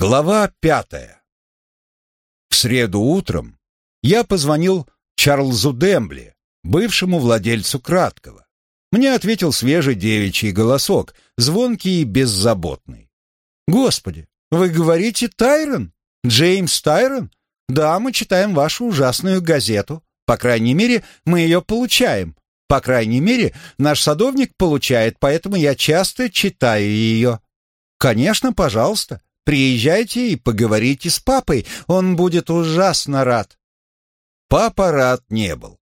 Глава пятая. В среду утром я позвонил Чарльзу Дембли, бывшему владельцу Краткого. Мне ответил свежий девичий голосок, звонкий и беззаботный. «Господи, вы говорите Тайрон? Джеймс Тайрон? Да, мы читаем вашу ужасную газету. По крайней мере, мы ее получаем. По крайней мере, наш садовник получает, поэтому я часто читаю ее. Конечно, пожалуйста. Приезжайте и поговорите с папой, он будет ужасно рад». Папа рад не был.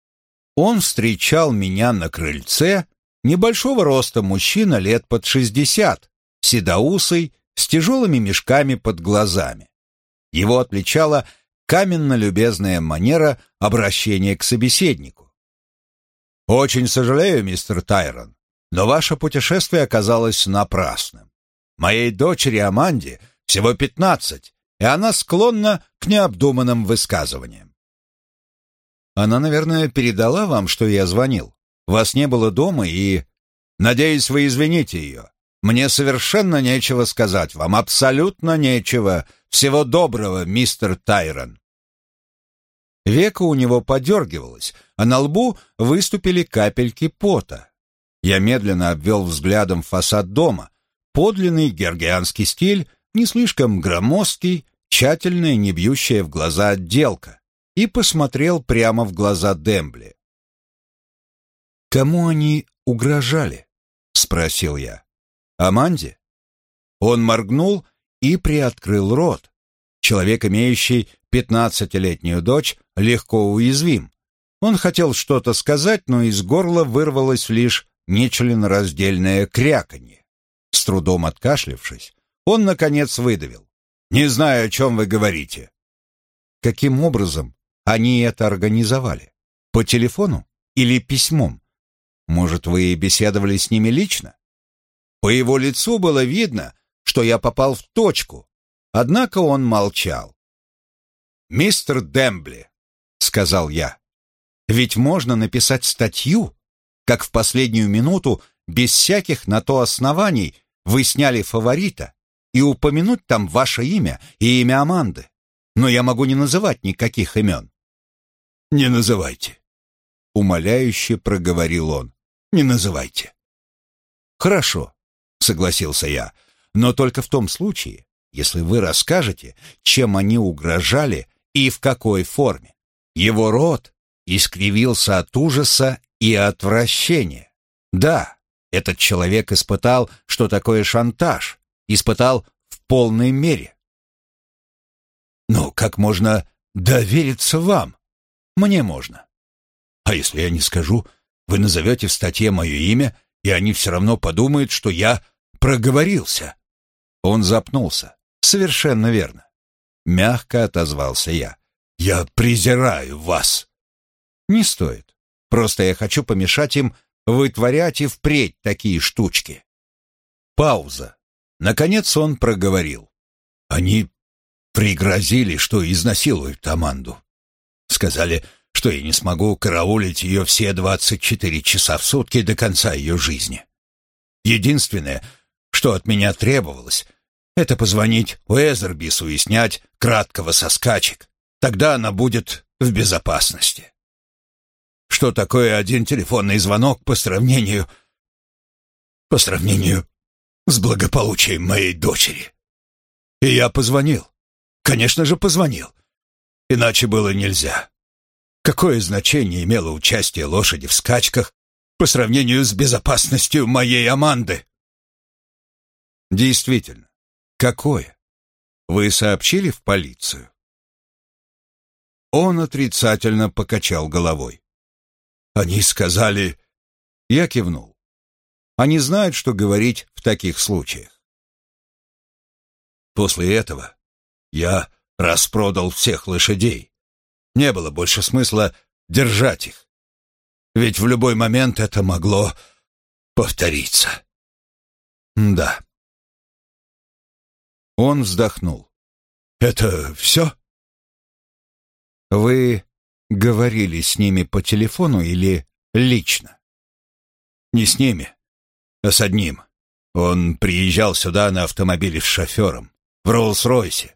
Он встречал меня на крыльце, небольшого роста мужчина лет под шестьдесят, седоусый, с тяжелыми мешками под глазами. Его отличала каменно-любезная манера обращения к собеседнику. «Очень сожалею, мистер Тайрон, но ваше путешествие оказалось напрасным. Моей дочери Аманде — всего пятнадцать, и она склонна к необдуманным высказываниям. Она, наверное, передала вам, что я звонил. Вас не было дома и... Надеюсь, вы извините ее. Мне совершенно нечего сказать вам, абсолютно нечего. Всего доброго, мистер Тайрон. Века у него подергивалось, а на лбу выступили капельки пота. Я медленно обвел взглядом фасад дома. Подлинный гергианский стиль не слишком громоздкий, тщательная, не бьющая в глаза отделка, и посмотрел прямо в глаза Дембли. «Кому они угрожали?» — спросил я. «Аманде?» Он моргнул и приоткрыл рот. Человек, имеющий пятнадцатилетнюю дочь, легко уязвим. Он хотел что-то сказать, но из горла вырвалось лишь нечленораздельное кряканье. С трудом откашлившись, он, наконец, выдавил. «Не знаю, о чем вы говорите». Каким образом они это организовали? По телефону или письмом? Может, вы беседовали с ними лично? По его лицу было видно, что я попал в точку, однако он молчал. «Мистер Дембли», — сказал я, — «ведь можно написать статью, как в последнюю минуту, без всяких на то оснований, вы сняли фаворита, и упомянуть там ваше имя и имя Аманды. Но я могу не называть никаких имен». «Не называйте», — умоляюще проговорил он. «Не называйте». «Хорошо», — согласился я, «но только в том случае, если вы расскажете, чем они угрожали и в какой форме». Его рот искривился от ужаса и отвращения. Да, этот человек испытал, что такое шантаж, испытал в полной мере. Но как можно довериться вам? Мне можно. А если я не скажу, вы назовете в статье мое имя, и они все равно подумают, что я проговорился. Он запнулся. Совершенно верно. Мягко отозвался я. Я презираю вас. Не стоит. Просто я хочу помешать им вытворять и впредь такие штучки. Пауза. Наконец он проговорил. Они пригрозили, что изнасилуют Аманду. Сказали, что я не смогу караулить ее все двадцать четыре часа в сутки до конца ее жизни. Единственное, что от меня требовалось, это позвонить Уэзербису и снять краткого со скачек. Тогда она будет в безопасности. Что такое один телефонный звонок по сравнению... по сравнению с благополучием моей дочери. И я позвонил. Конечно же, позвонил. Иначе было нельзя. Какое значение имело участие лошади в скачках по сравнению с безопасностью моей Аманды? Действительно, какое? Вы сообщили в полицию? Он отрицательно покачал головой. Они сказали... Я кивнул. Они знают, что говорить в таких случаях. После этого я распродал всех лошадей. Не было больше смысла держать их. Ведь в любой момент это могло повториться. Да. Он вздохнул. Это все? Вы говорили с ними по телефону или лично? Не с ними, а с одним. Он приезжал сюда на автомобиле с шофером. в Роллс-Ройсе.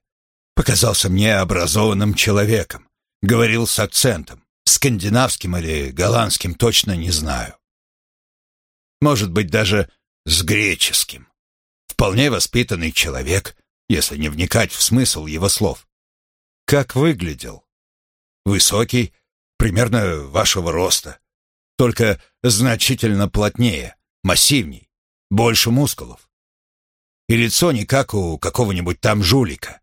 Показался мне образованным человеком. Говорил с акцентом. Скандинавским или голландским точно не знаю. Может быть, даже с греческим. Вполне воспитанный человек, если не вникать в смысл его слов. Как выглядел? Высокий, примерно вашего роста, только значительно плотнее, массивней, больше мускулов. И лицо не как у какого-нибудь там жулика.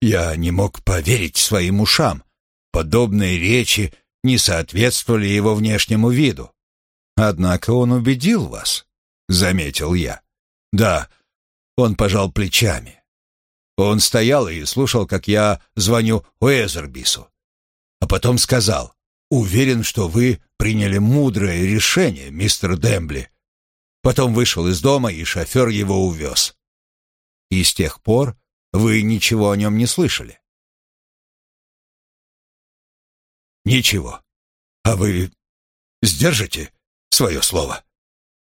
Я не мог поверить своим ушам. Подобные речи не соответствовали его внешнему виду. Однако он убедил вас, заметил я. Да, он пожал плечами. Он стоял и слушал, как я звоню Уэзербису. А потом сказал, «Уверен, что вы приняли мудрое решение, мистер Дембли». Потом вышел из дома, и шофер его увез. И с тех пор вы ничего о нем не слышали? Ничего. А вы сдержите свое слово?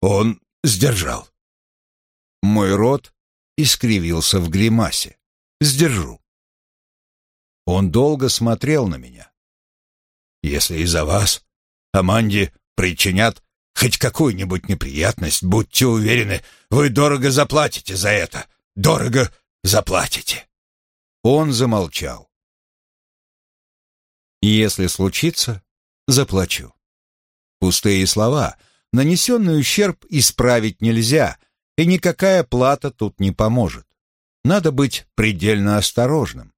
Он сдержал. Мой рот искривился в гримасе. Сдержу. Он долго смотрел на меня. Если из-за вас Аманде причинят хоть какую-нибудь неприятность, будьте уверены, вы дорого заплатите за это. Дорого заплатите. Он замолчал. Если случится, заплачу. Пустые слова. Нанесенный ущерб исправить нельзя, и никакая плата тут не поможет. Надо быть предельно осторожным.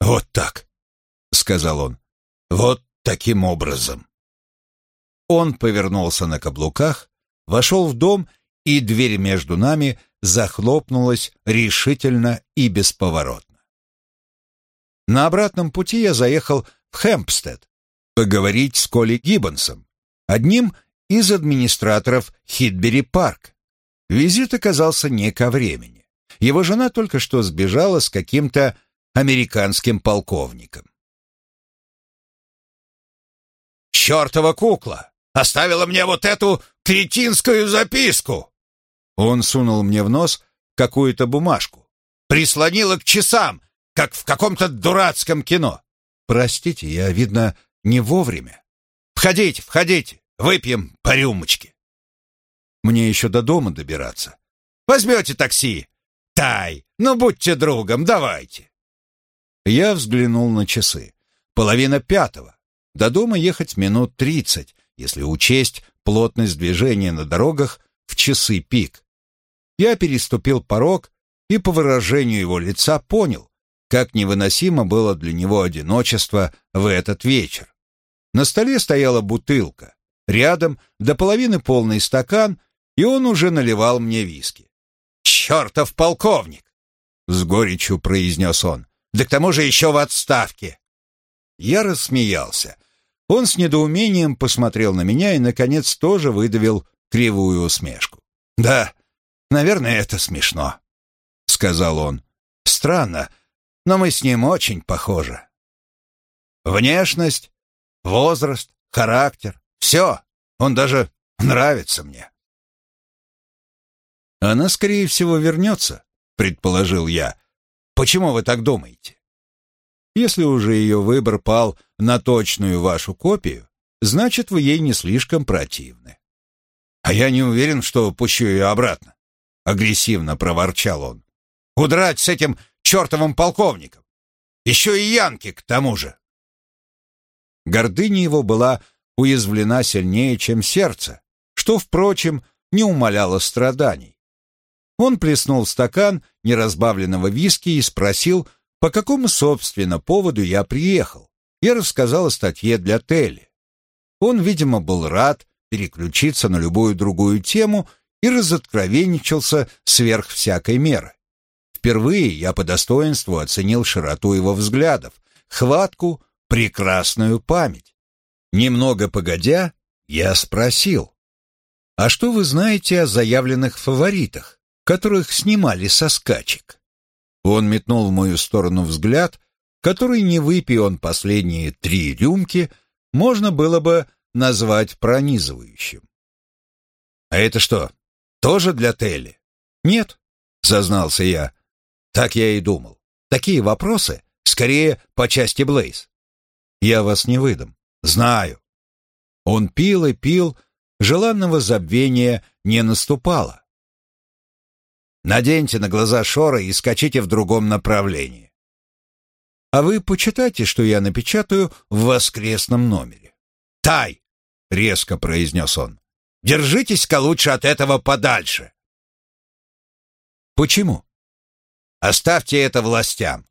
«Вот так», — сказал он, — «вот таким образом». Он повернулся на каблуках, вошел в дом, и дверь между нами захлопнулась решительно и бесповоротно. На обратном пути я заехал в Хэмпстед поговорить с Коли Гиббонсом, одним из администраторов Хитбери Парк. Визит оказался не ко времени. Его жена только что сбежала с каким-то американским полковником. «Чертова кукла! Оставила мне вот эту кретинскую записку!» Он сунул мне в нос какую-то бумажку. Прислонила к часам, как в каком-то дурацком кино. Простите, я, видно, не вовремя. Входите, входите, выпьем по рюмочке. Мне еще до дома добираться. Возьмете такси? Тай, ну будьте другом, давайте. Я взглянул на часы. Половина пятого. До дома ехать минут тридцать, если учесть плотность движения на дорогах в часы пик. Я переступил порог и по выражению его лица понял, как невыносимо было для него одиночество в этот вечер. На столе стояла бутылка, рядом до половины полный стакан, и он уже наливал мне виски. «Чертов полковник!» — с горечью произнес он. «Да к тому же еще в отставке!» Я рассмеялся. Он с недоумением посмотрел на меня и, наконец, тоже выдавил кривую усмешку. «Да, Наверное, это смешно», — сказал он. «Странно, но мы с ним очень похожи. Внешность, возраст, характер — все. Он даже нравится мне». «Она, скорее всего, вернется», — предположил я. «Почему вы так думаете?» «Если уже ее выбор пал на точную вашу копию, значит, вы ей не слишком противны». «А я не уверен, что пущу ее обратно агрессивно проворчал он. Удрать с этим чертовым полковником. Еще и Янки к тому же. Гордыня его была уязвлена сильнее, чем сердце, что, впрочем, не умаляло страданий. Он плеснул стакан неразбавленного виски и спросил, по какому, собственно, поводу я приехал. Я рассказал о статье для Телли. Он, видимо, был рад переключиться на любую другую тему и разоткровенничался сверх всякой меры. Впервые я по достоинству оценил широту его взглядов, хватку, прекрасную память. Немного погодя, я спросил, «А что вы знаете о заявленных фаворитах, которых снимали со скачек?» Он метнул в мою сторону взгляд, который, не выпей он последние три рюмки, можно было бы назвать пронизывающим. «А это что, тоже для Телли? Нет, сознался я. Так я и думал. Такие вопросы скорее по части Блейз. Я вас не выдам. Знаю. Он пил и пил, желанного забвения не наступало. Наденьте на глаза шоры и скачите в другом направлении. А вы почитайте, что я напечатаю в воскресном номере. «Тай!» — резко произнес он. «Держитесь-ка лучше от этого подальше!» «Почему?» «Оставьте это властям.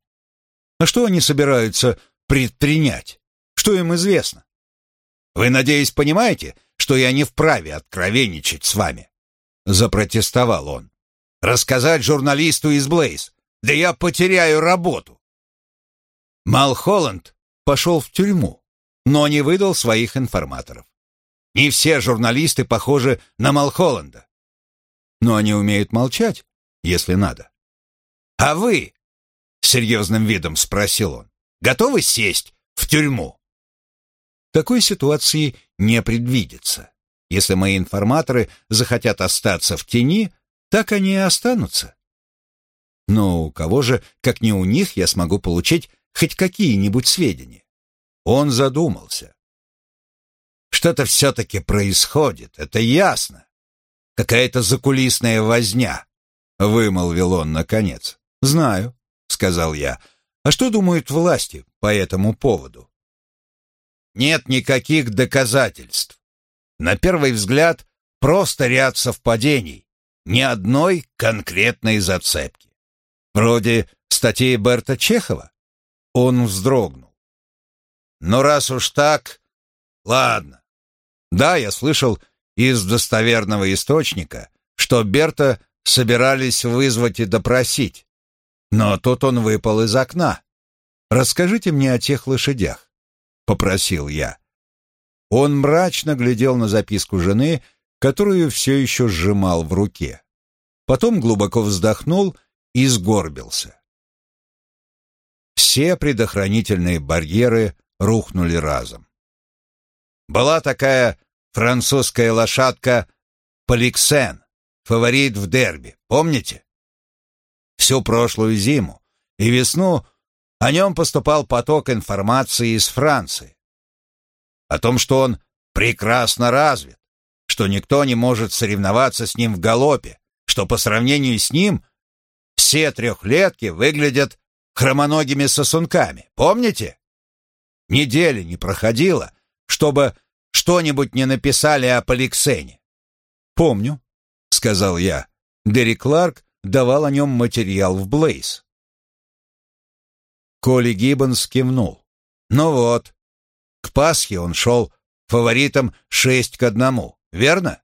А что они собираются предпринять? Что им известно? Вы, надеюсь, понимаете, что я не вправе откровенничать с вами?» Запротестовал он. «Рассказать журналисту из Блейз? Да я потеряю работу!» Малхолланд пошел в тюрьму, но не выдал своих информаторов. Не все журналисты похожи на Малхолланда. Но они умеют молчать, если надо. «А вы?» — серьезным видом спросил он. «Готовы сесть в тюрьму?» Такой ситуации не предвидится. Если мои информаторы захотят остаться в тени, так они и останутся. Но у кого же, как не у них, я смогу получить хоть какие-нибудь сведения? Он задумался. Что-то все-таки происходит, это ясно. Какая-то закулисная возня, — вымолвил он наконец. «Знаю», — сказал я. «А что думают власти по этому поводу?» «Нет никаких доказательств. На первый взгляд, просто ряд совпадений, ни одной конкретной зацепки. Вроде статьи Берта Чехова. Он вздрогнул. «Ну, раз уж так, ладно. Да, я слышал из достоверного источника, что Берта собирались вызвать и допросить. Но тут он выпал из окна. «Расскажите мне о тех лошадях», — попросил я. Он мрачно глядел на записку жены, которую все еще сжимал в руке. Потом глубоко вздохнул и сгорбился. Все предохранительные барьеры рухнули разом. Была такая французская лошадка Поликсен, фаворит в дерби, помните? Всю прошлую зиму и весну о нем поступал поток информации из Франции. О том, что он прекрасно развит, что никто не может соревноваться с ним в галопе, что по сравнению с ним все трехлетки выглядят хромоногими сосунками. Помните? Недели не проходило, чтобы что-нибудь не написали о Поликсене. Помню, — сказал я. Дерри Кларк давал о нем материал в Блейз. Коли Гиббонс кивнул. Ну вот, к Пасхе он шел фаворитом шесть к одному, верно?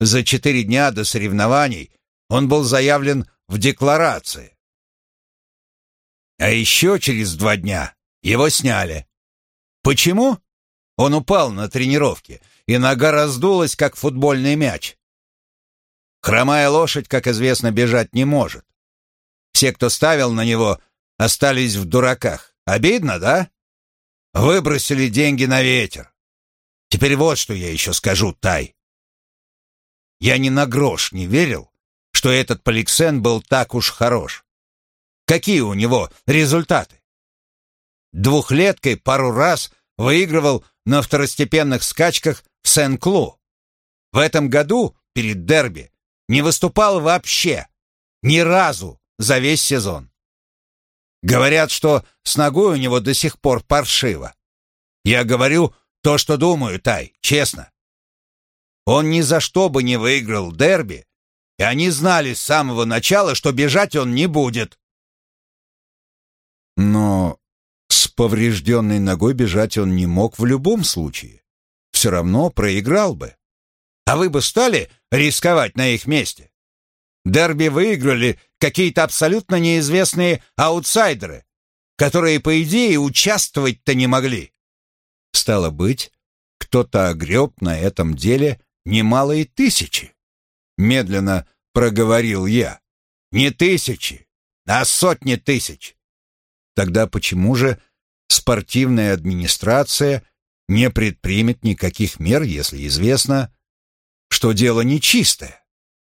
За четыре дня до соревнований он был заявлен в декларации. А еще через два дня его сняли. Почему? Он упал на тренировке, и нога раздулась, как футбольный мяч. Хромая лошадь, как известно, бежать не может. Все, кто ставил на него, остались в дураках. Обидно, да? Выбросили деньги на ветер. Теперь вот что я еще скажу, Тай. Я ни на грош не верил, что этот Поликсен был так уж хорош. Какие у него результаты? Двухлеткой пару раз выигрывал на второстепенных скачках в Сен-Клу. В этом году перед дерби не выступал вообще, ни разу за весь сезон. Говорят, что с ногой у него до сих пор паршиво. Я говорю то, что думаю, Тай, честно. Он ни за что бы не выиграл дерби, и они знали с самого начала, что бежать он не будет. Но с поврежденной ногой бежать он не мог в любом случае. Все равно проиграл бы. А вы бы стали рисковать на их месте? Дерби выиграли какие-то абсолютно неизвестные аутсайдеры, которые, по идее, участвовать-то не могли. Стало быть, кто-то огреб на этом деле немалые тысячи. Медленно проговорил я. Не тысячи, а сотни тысяч. Тогда почему же спортивная администрация не предпримет никаких мер, если известно, что дело нечистое.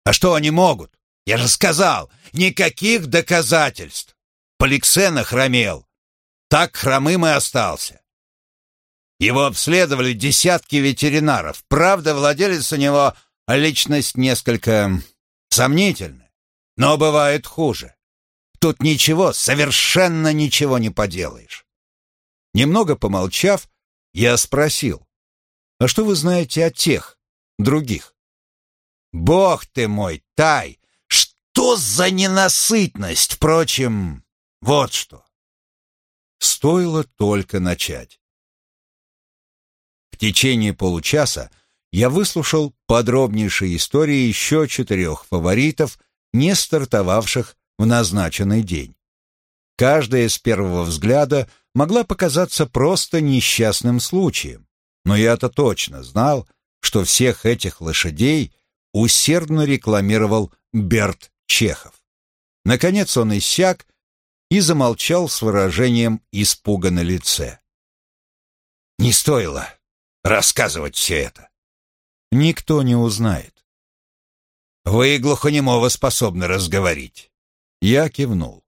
А что они могут? Я же сказал, никаких доказательств. Поликсена хромел. Так хромым и остался. Его обследовали десятки ветеринаров. Правда, владелец у него личность несколько сомнительная, но бывает хуже. Тут ничего, совершенно ничего не поделаешь. Немного помолчав, я спросил, «А что вы знаете о тех, других?» «Бог ты мой, Тай! Что за ненасытность? Впрочем, вот что!» Стоило только начать. В течение получаса я выслушал подробнейшие истории еще четырех фаворитов, не стартовавших в назначенный день. Каждая с первого взгляда могла показаться просто несчастным случаем, но я-то точно знал, что всех этих лошадей усердно рекламировал Берт Чехов. Наконец он иссяк и замолчал с выражением испуга на лице. «Не стоило рассказывать все это. Никто не узнает. Вы глухонемого способны разговорить. Я кивнул.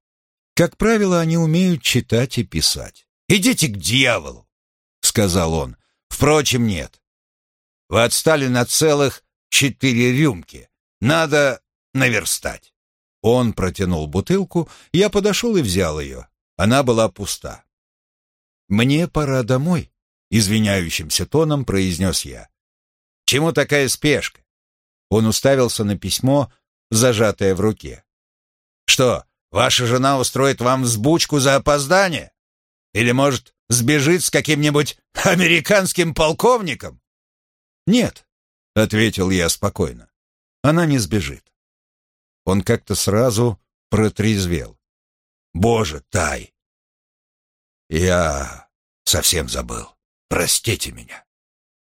Как правило, они умеют читать и писать. «Идите к дьяволу!» — сказал он. «Впрочем, нет. Вы отстали на целых четыре рюмки. Надо наверстать». Он протянул бутылку, я подошел и взял ее. Она была пуста. «Мне пора домой», извиняющимся тоном произнес я. «Чему такая спешка?» Он уставился на письмо, зажатое в руке. «Что, ваша жена устроит вам взбучку за опоздание? Или, может, сбежит с каким-нибудь американским полковником?» «Нет», — ответил я спокойно, — «она не сбежит». Он как-то сразу протрезвел. «Боже, Тай! Я совсем забыл. Простите меня».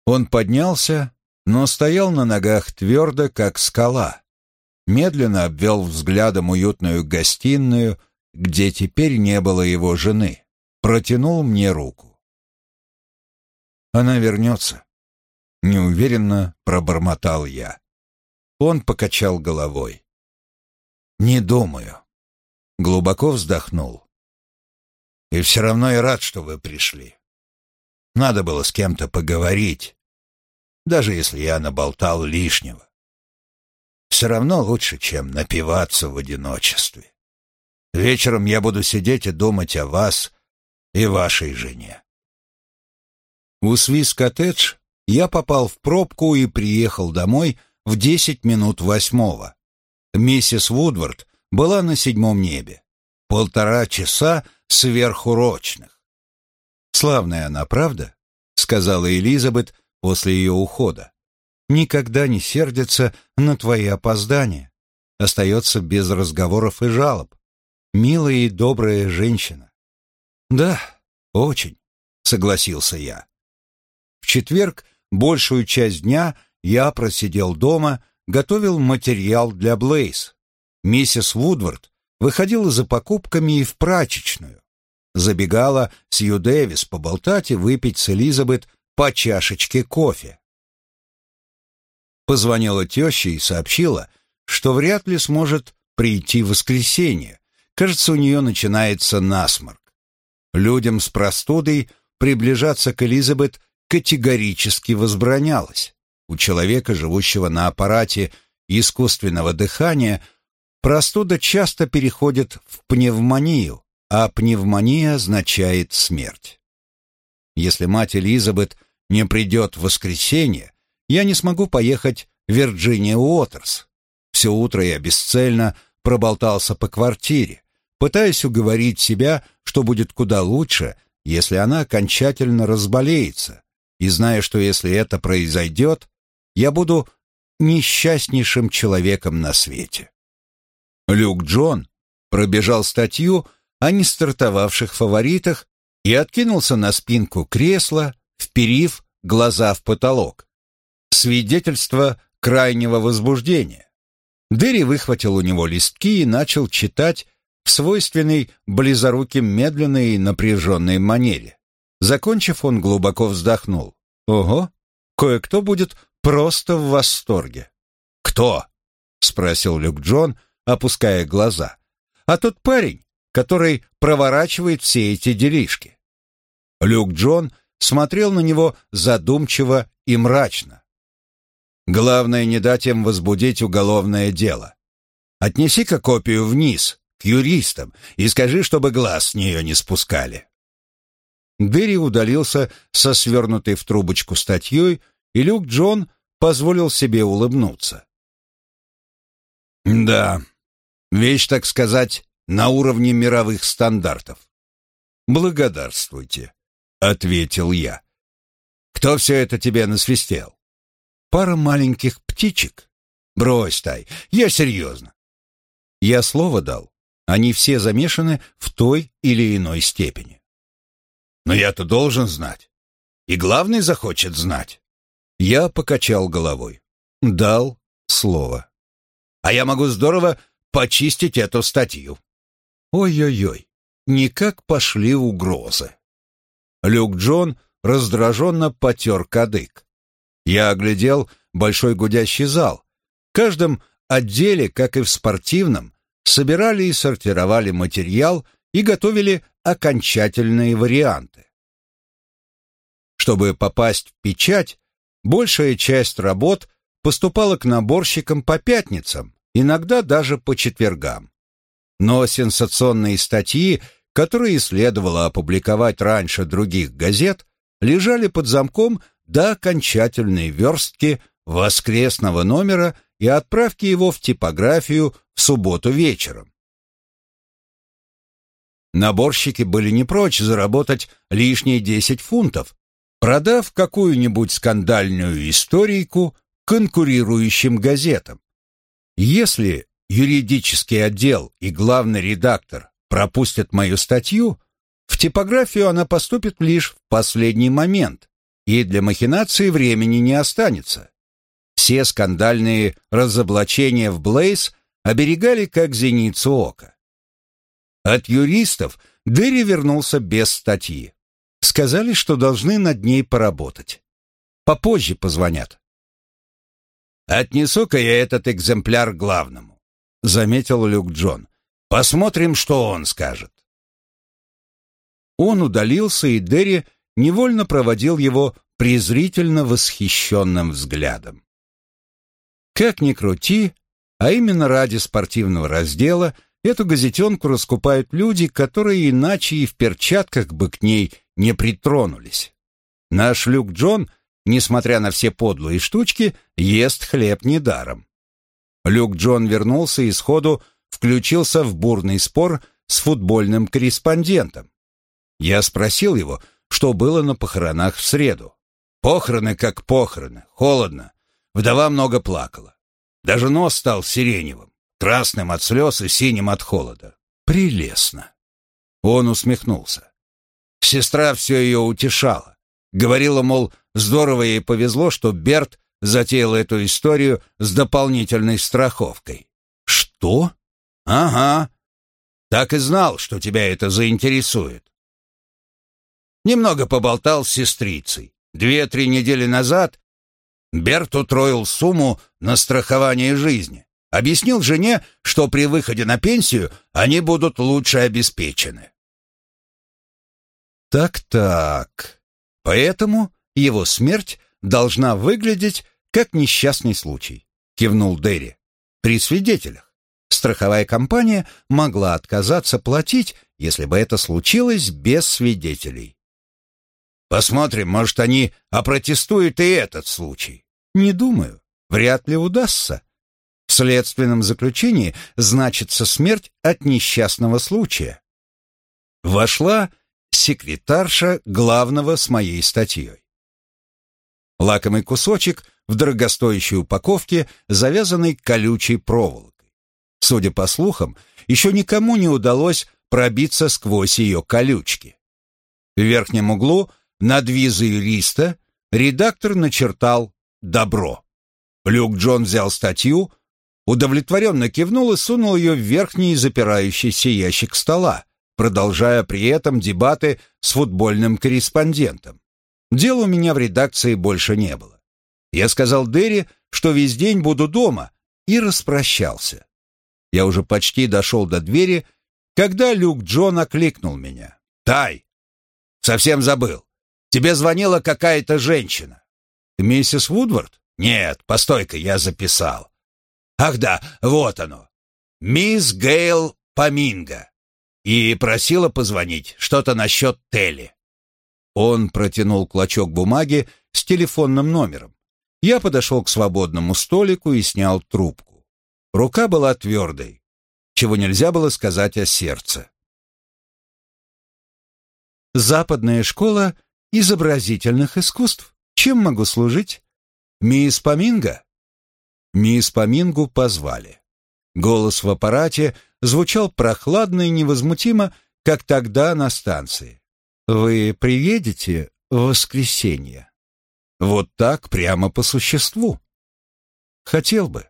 Он поднялся, но стоял на ногах твердо, как скала. Медленно обвел взглядом уютную гостиную, где теперь не было его жены. Протянул мне руку. «Она вернется», — неуверенно пробормотал я. Он покачал головой. «Не думаю». Глубоко вздохнул. «И все равно я рад, что вы пришли. Надо было с кем-то поговорить, даже если я наболтал лишнего. Все равно лучше, чем напиваться в одиночестве. Вечером я буду сидеть и думать о вас и вашей жене. У Свис-коттедж я попал в пробку и приехал домой в десять минут восьмого. Миссис Вудвард была на седьмом небе. Полтора часа сверхурочных. «Славная она, правда?» — сказала Элизабет после ее ухода. «Никогда не сердится на твои опоздания. Остается без разговоров и жалоб. Милая и добрая женщина». «Да, очень», — согласился я. В четверг большую часть дня я просидел дома, готовил материал для Блейз. Миссис Вудвард выходила за покупками и в прачечную забегала Сью Дэвис поболтать и выпить с Элизабет по чашечке кофе. Позвонила теща и сообщила, что вряд ли сможет прийти в воскресенье. Кажется, у нее начинается насморк. Людям с простудой приближаться к Элизабет категорически возбранялось. У человека, живущего на аппарате искусственного дыхания, простуда часто переходит в пневмонию, а пневмония означает смерть. Если мать Элизабет не придет в воскресенье, я не смогу поехать в Вирджиния Уотерс. Все утро я бесцельно проболтался по квартире, пытаясь уговорить себя, что будет куда лучше, если она окончательно разболеется, и зная, что если это произойдет, я буду несчастнейшим человеком на свете. Люк Джон пробежал статью о нестартовавших фаворитах и откинулся на спинку кресла, вперив глаза в потолок. Свидетельство крайнего возбуждения. Дерри выхватил у него листки и начал читать в свойственной близоруким медленной и напряженной манере. Закончив, он глубоко вздохнул. «Ого, кое-кто будет просто в восторге». «Кто?» — спросил Люк Джон, опуская глаза, а тот парень, который проворачивает все эти делишки. Люк Джон смотрел на него задумчиво и мрачно. Главное не дать им возбудить уголовное дело. Отнеси-ка копию вниз, к юристам, и скажи, чтобы глаз с нее не спускали. Дерри удалился со свернутой в трубочку статьей, и Люк Джон позволил себе улыбнуться. «Да, вещь, так сказать, на уровне мировых стандартов. Благодарствуйте», — ответил я. «Кто все это тебе насвистел?» «Пара маленьких птичек». «Брось, Тай, я серьезно». Я слово дал. Они все замешаны в той или иной степени. Но я-то должен знать. И главный захочет знать. Я покачал головой. Дал слово. А я могу здорово почистить эту статью. Ой-ой-ой, никак пошли угрозы. Люк Джон раздраженно потер кадык. Я оглядел большой гудящий зал. В каждом отделе, как и в спортивном, собирали и сортировали материал и готовили окончательные варианты. Чтобы попасть в печать, большая часть работ поступала к наборщикам по пятницам, иногда даже по четвергам. Но сенсационные статьи, которые следовало опубликовать раньше других газет, лежали под замком до окончательной верстки воскресного номера и отправки его в типографию в субботу вечером. Наборщики были не прочь заработать лишние 10 фунтов, продав какую-нибудь скандальную историйку конкурирующим газетам. Если юридический отдел и главный редактор пропустят мою статью, в типографию она поступит лишь в последний момент, и для махинации времени не останется. Все скандальные разоблачения в Блейз оберегали как зеницу ока. От юристов Дерри вернулся без статьи. Сказали, что должны над ней поработать. Попозже позвонят. «Отнесу-ка я этот экземпляр главному», — заметил Люк Джон. «Посмотрим, что он скажет». Он удалился, и Дерри невольно проводил его презрительно восхищенным взглядом. Как ни крути, а именно ради спортивного раздела эту газетенку раскупают люди, которые иначе и в перчатках бы к ней не притронулись. Наш Люк Джон, несмотря на все подлые штучки, ест хлеб недаром. Люк Джон вернулся и сходу включился в бурный спор с футбольным корреспондентом. Я спросил его, что было на похоронах в среду. Похороны как похороны, холодно. Вдова много плакала. Даже нос стал сиреневым, красным от слез и синим от холода. Прелестно. Он усмехнулся. Сестра все ее утешала. Говорила, мол, здорово ей повезло, что Берт затеял эту историю с дополнительной страховкой. Что? Ага. Так и знал, что тебя это заинтересует. Немного поболтал с сестрицей. Две-три недели назад Берт утроил сумму на страхование жизни. Объяснил жене, что при выходе на пенсию они будут лучше обеспечены. Так-так. Поэтому его смерть должна выглядеть как несчастный случай, кивнул Дерри. При свидетелях. Страховая компания могла отказаться платить, если бы это случилось без свидетелей. Посмотрим, может, они опротестуют и этот случай. Не думаю. Вряд ли удастся. В следственном заключении значится смерть от несчастного случая. Вошла секретарша главного с моей статьей. Лакомый кусочек в дорогостоящей упаковке, завязанный колючей проволокой. Судя по слухам, еще никому не удалось пробиться сквозь ее колючки. В верхнем углу над визой юриста редактор начертал «Добро». Люк Джон взял статью, удовлетворенно кивнул и сунул ее в верхний запирающийся ящик стола, продолжая при этом дебаты с футбольным корреспондентом. Дел у меня в редакции больше не было. Я сказал Дерри, что весь день буду дома, и распрощался. Я уже почти дошел до двери, когда Люк Джон окликнул меня. «Тай! Совсем забыл. Тебе звонила какая-то женщина». «Миссис Вудвард?» «Нет, постой-ка, я записал». «Ах да, вот оно. Мисс Гейл Поминга. И просила позвонить, что-то насчет Телли». Он протянул клочок бумаги с телефонным номером. Я подошел к свободному столику и снял трубку. Рука была твердой, чего нельзя было сказать о сердце. Западная школа изобразительных искусств. Чем могу служить? Мисс Поминга? Мисс Помингу позвали. Голос в аппарате звучал прохладно и невозмутимо, как тогда на станции. «Вы приедете в воскресенье?» Вот так, прямо по существу. Хотел бы.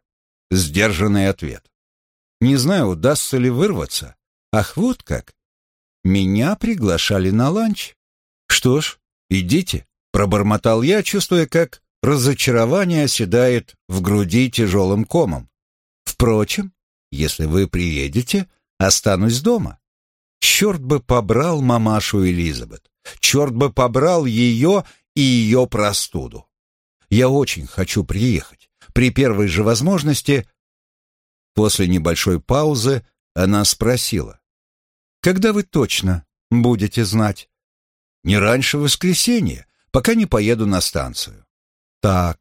Сдержанный ответ. Не знаю, удастся ли вырваться. Ах, вот как. Меня приглашали на ланч. Что ж, идите, пробормотал я, чувствуя, как разочарование оседает в груди тяжелым комом. Впрочем, если вы приедете, останусь дома. Черт бы побрал мамашу Элизабет. Черт бы побрал ее и ее простуду. Я очень хочу приехать. При первой же возможности... После небольшой паузы она спросила. «Когда вы точно будете знать?» «Не раньше воскресенья, пока не поеду на станцию». «Так...»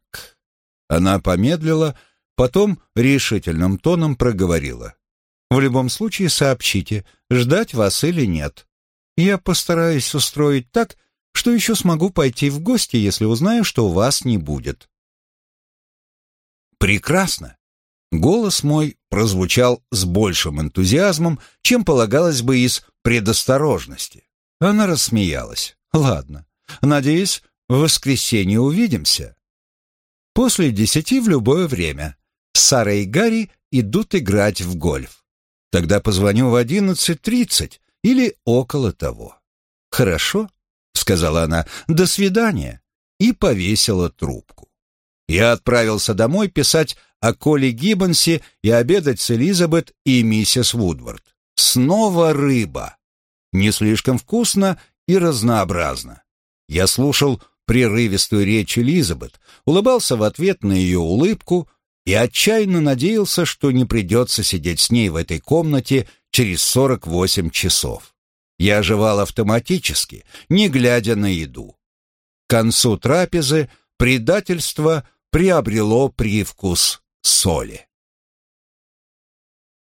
Она помедлила, потом решительным тоном проговорила. «В любом случае сообщите, ждать вас или нет. Я постараюсь устроить так, что еще смогу пойти в гости, если узнаю, что вас не будет. Прекрасно. Голос мой прозвучал с большим энтузиазмом, чем полагалось бы из предосторожности. Она рассмеялась. Ладно, надеюсь, в воскресенье увидимся. После десяти в любое время. Сара и Гарри идут играть в гольф. Тогда позвоню в одиннадцать тридцать или около того. Хорошо? — сказала она, — «до свидания», и повесила трубку. Я отправился домой писать о Коле Гиббонсе и обедать с Элизабет и миссис Вудвард. Снова рыба. Не слишком вкусно и разнообразно. Я слушал прерывистую речь Элизабет, улыбался в ответ на ее улыбку и отчаянно надеялся, что не придется сидеть с ней в этой комнате через 48 часов. Я оживал автоматически, не глядя на еду. К концу трапезы предательство приобрело привкус соли.